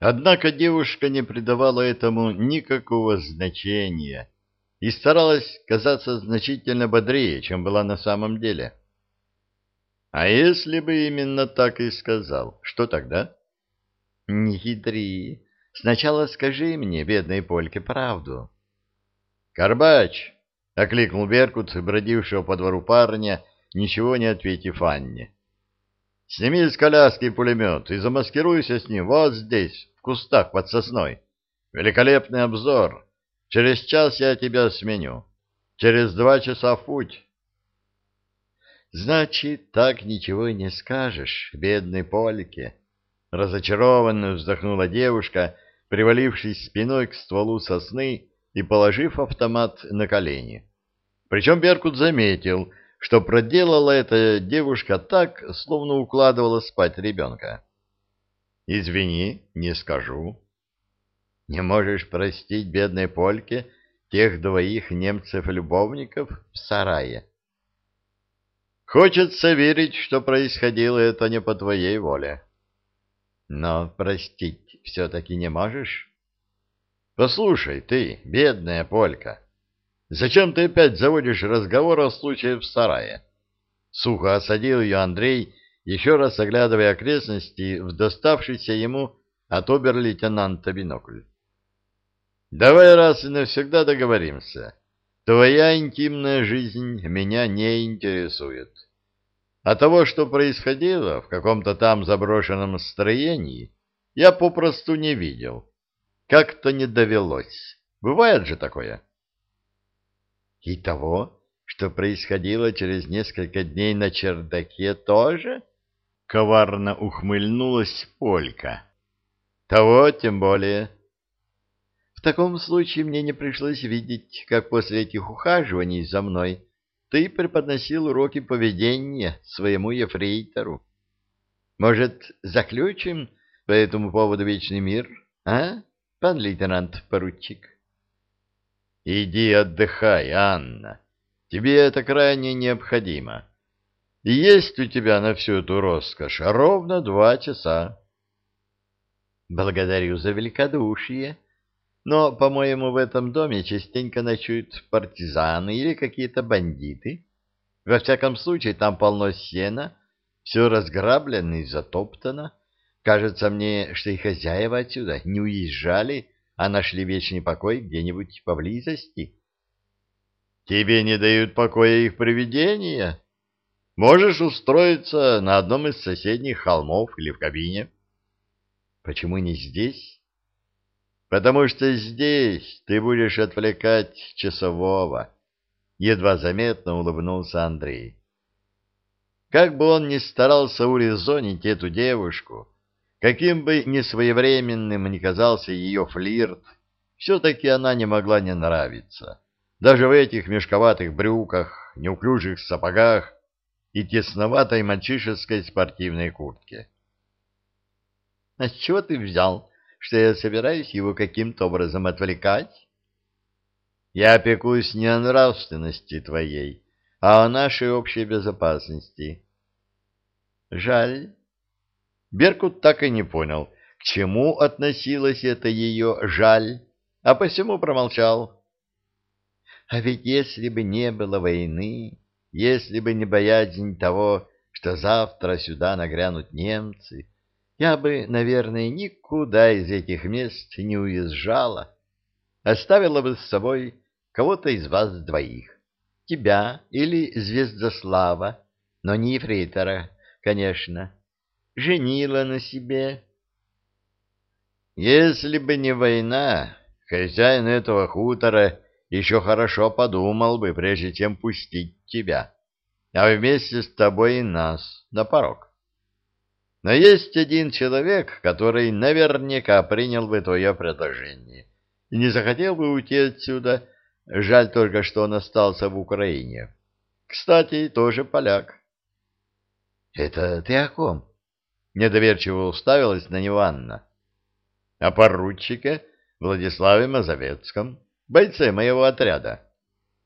Однако девушка не придавала этому никакого значения и старалась казаться значительно бодрее, чем была на самом деле. А если бы именно так и сказал, что тогда? Не хитри. Сначала скажи мне, бедной Польке, правду. Карбач! — окликнул Беркут, бродившего по двору парня, ничего не ответив Анне. — Сними с коляски пулемет и замаскируйся с ним вот здесь, в кустах под сосной. Великолепный обзор. Через час я тебя сменю. Через два часа в путь. — Значит, так ничего и не скажешь, бедной Польке. Разочарованно вздохнула девушка, привалившись спиной к стволу сосны и положив автомат на колени. Причем Беркут заметил, что проделала эта девушка так, словно укладывала спать ребенка. «Извини, не скажу». «Не можешь простить бедной Польке тех двоих немцев-любовников в сарае?» Хочется верить, что происходило это не по твоей воле. Но простить все-таки не можешь? Послушай, ты, бедная полька, зачем ты опять заводишь разговор о случае в сарае? Сухо осадил ее Андрей, еще раз оглядывая окрестности в доставшийся ему от обер-лейтенанта бинокль. Давай раз и навсегда договоримся. Твоя интимная жизнь меня не интересует. А того, что происходило в каком-то там заброшенном строении, я попросту не видел. Как-то не довелось. Бывает же такое. И того, что происходило через несколько дней на чердаке, тоже? Коварно ухмыльнулась Полька. Того тем более. В таком случае мне не пришлось видеть, как после этих ухаживаний за мной ты преподносил уроки поведения своему ефрейтору. Может, заключим по этому поводу вечный мир, а, пан лейтенант-поручик? Иди отдыхай, Анна. Тебе это крайне необходимо. И есть у тебя на всю эту роскошь ровно два часа. Благодарю за великодушие. Но, по-моему, в этом доме частенько ночуют партизаны или какие-то бандиты. Во всяком случае, там полно сена, все разграблено и затоптано. Кажется мне, что и хозяева отсюда не уезжали, а нашли вечный покой где-нибудь поблизости. Тебе не дают покоя их привидения? Можешь устроиться на одном из соседних холмов или в кабине. Почему не здесь? потому что здесь ты будешь отвлекать часового. Едва заметно улыбнулся Андрей. Как бы он ни старался урезонить эту девушку, каким бы несвоевременным ни казался ее флирт, все-таки она не могла не нравиться. Даже в этих мешковатых брюках, неуклюжих сапогах и тесноватой мальчишеской спортивной куртке. — А с чего ты взял, что я собираюсь его каким-то образом отвлекать? Я опекусь не о нравственности твоей, а о нашей общей безопасности. Жаль. Беркут так и не понял, к чему относилось это ее «жаль», а посему промолчал. А ведь если бы не было войны, если бы не боязнь того, что завтра сюда нагрянут немцы, я бы, наверное, никуда из этих мест не уезжала. Оставила бы с собой кого-то из вас двоих. Тебя или Звездослава, но не Ефрейтора, конечно. Женила на себе. Если бы не война, хозяин этого хутора еще хорошо подумал бы, прежде чем пустить тебя, а вместе с тобой и нас на порог. Но есть один человек, который наверняка принял бы твое предложение и не захотел бы уйти отсюда. Жаль только, что он остался в Украине. Кстати, тоже поляк. — Это ты о ком? — недоверчиво уставилась на него Анна. — О поручике Владиславе Мазовецком, бойце моего отряда.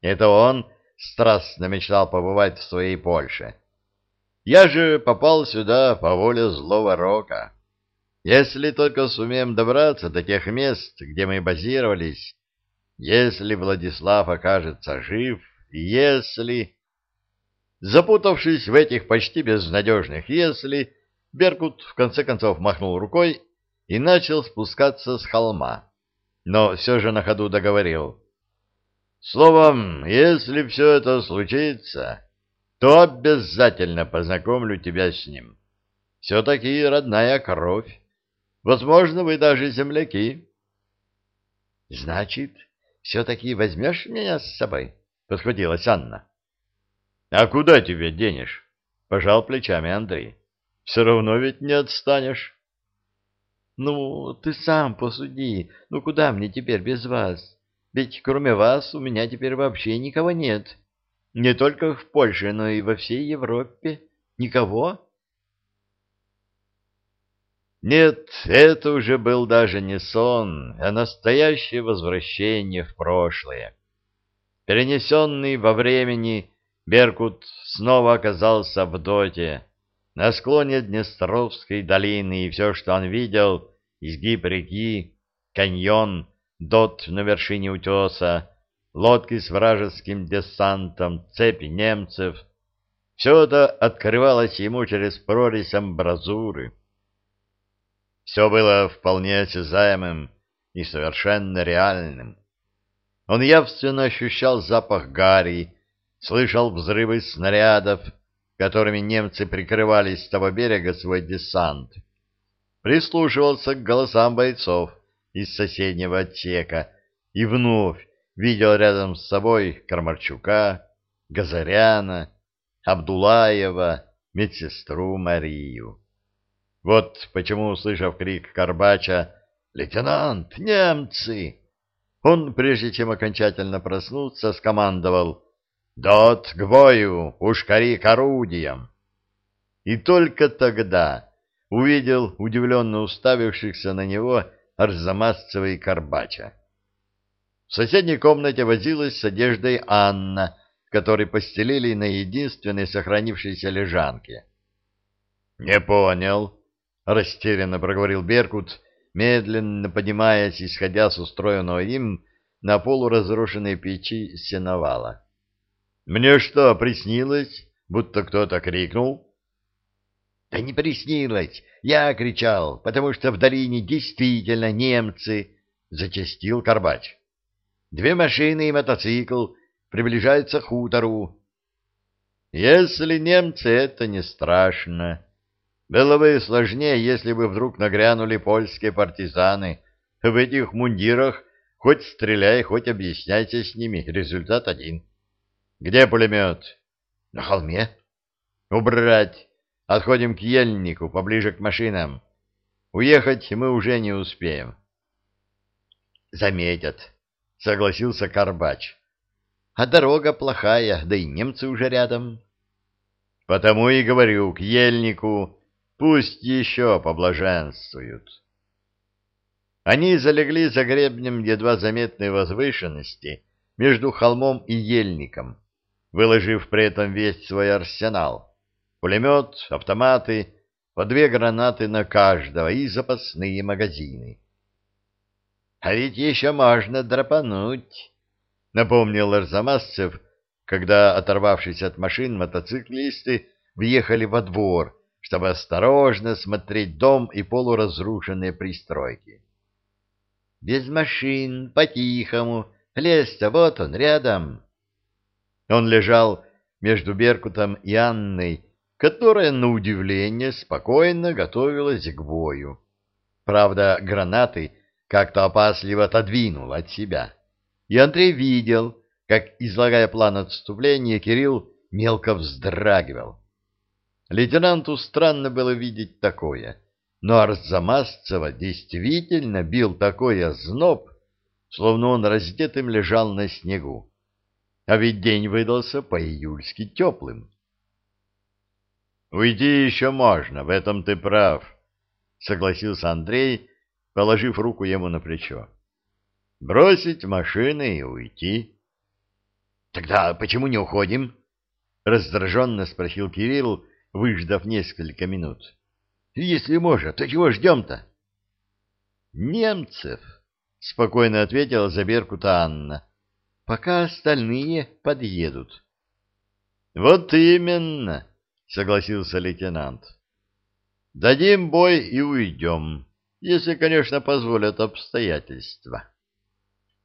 Это он страстно мечтал побывать в своей Польше. — я же попал сюда по воле злого рока. Если только сумеем добраться до тех мест, где мы базировались, если Владислав окажется жив, если... Запутавшись в этих почти безнадежных «если», Беркут в конце концов махнул рукой и начал спускаться с холма, но все же на ходу договорил. «Словом, если все это случится, то обязательно познакомлю тебя с ним. Все-таки родная кровь. Возможно, вы даже земляки». «Значит, все-таки возьмешь меня с собой?» — подхватилась Анна. — А куда тебя денешь? — пожал плечами Андрей. — Все равно ведь не отстанешь. — Ну, ты сам посуди. Ну, куда мне теперь без вас? Ведь кроме вас у меня теперь вообще никого нет. Не только в Польше, но и во всей Европе. Никого? Нет, это уже был даже не сон, а настоящее возвращение в прошлое. Перенесенный во времени, Беркут снова оказался в доте, на склоне Днестровской долины, и все, что он видел, изгиб реки, каньон, дот на вершине утеса, лодки с вражеским десантом, цепи немцев, все это открывалось ему через прорезь амбразуры. Все было вполне осязаемым и совершенно реальным. Он явственно ощущал запах гари, слышал взрывы снарядов, которыми немцы прикрывали с того берега свой десант. Прислушивался к голосам бойцов из соседнего отсека и вновь видел рядом с собой Кармарчука, Газаряна, Абдулаева, медсестру Марию. Вот почему, услышав крик Карбача «Лейтенант, немцы!», он, прежде чем окончательно проснуться, скомандовал «Дот к бою, пушкари к орудиям!» И только тогда увидел удивленно уставившихся на него Арзамасцева и Карбача. В соседней комнате возилась с одеждой Анна, которой постелили на единственной сохранившейся лежанке. — Не понял, — растерянно проговорил Беркут, медленно поднимаясь и сходя с устроенного им на полуразрушенной печи сеновала. — Мне что, приснилось, будто кто-то крикнул? — Да не приснилось, я кричал, потому что в долине действительно немцы, — зачастил Карбач. — Две машины и мотоцикл приближаются к хутору. — Если немцы, это не страшно, было бы сложнее, если бы вдруг нагрянули польские партизаны. В этих мундирах хоть стреляй, хоть объясняйся с ними. Результат один. Где пулемет? На холме. Убрать. Отходим к ельнику, поближе к машинам. Уехать мы уже не успеем. Заметят, согласился Карбач. А дорога плохая, да и немцы уже рядом. Потому и говорю, к ельнику Пусть еще поблаженствуют. Они залегли за гребнем едва заметной возвышенности между холмом и ельником, выложив при этом весь свой арсенал. Пулемет, автоматы, по две гранаты на каждого и запасные магазины. — А ведь еще можно драпануть, — напомнил Арзамасцев, когда, оторвавшись от машин, мотоциклисты въехали во двор, чтобы осторожно смотреть дом и полуразрушенные пристройки. Без машин, по-тихому, лес-то вот он, рядом. Он лежал между Беркутом и Анной, которая, на удивление, спокойно готовилась к бою. Правда, гранаты как-то опасливо отодвинул от себя. И Андрей видел, как, излагая план отступления, Кирилл мелко вздрагивал. Лейтенанту странно было видеть такое, но Арзамасцева действительно бил такой озноб, словно он раздетым лежал на снегу. А ведь день выдался по-июльски теплым. «Уйти еще можно, в этом ты прав», — согласился Андрей, положив руку ему на плечо. «Бросить машины и уйти». «Тогда почему не уходим?» — раздраженно спросил Кирилл, выждав несколько минут. — Если можно, то чего ждем-то? Немцев, — спокойно ответила за Беркута Анна, — пока остальные подъедут. — Вот именно, — согласился лейтенант. — Дадим бой и уйдем, если, конечно, позволят обстоятельства.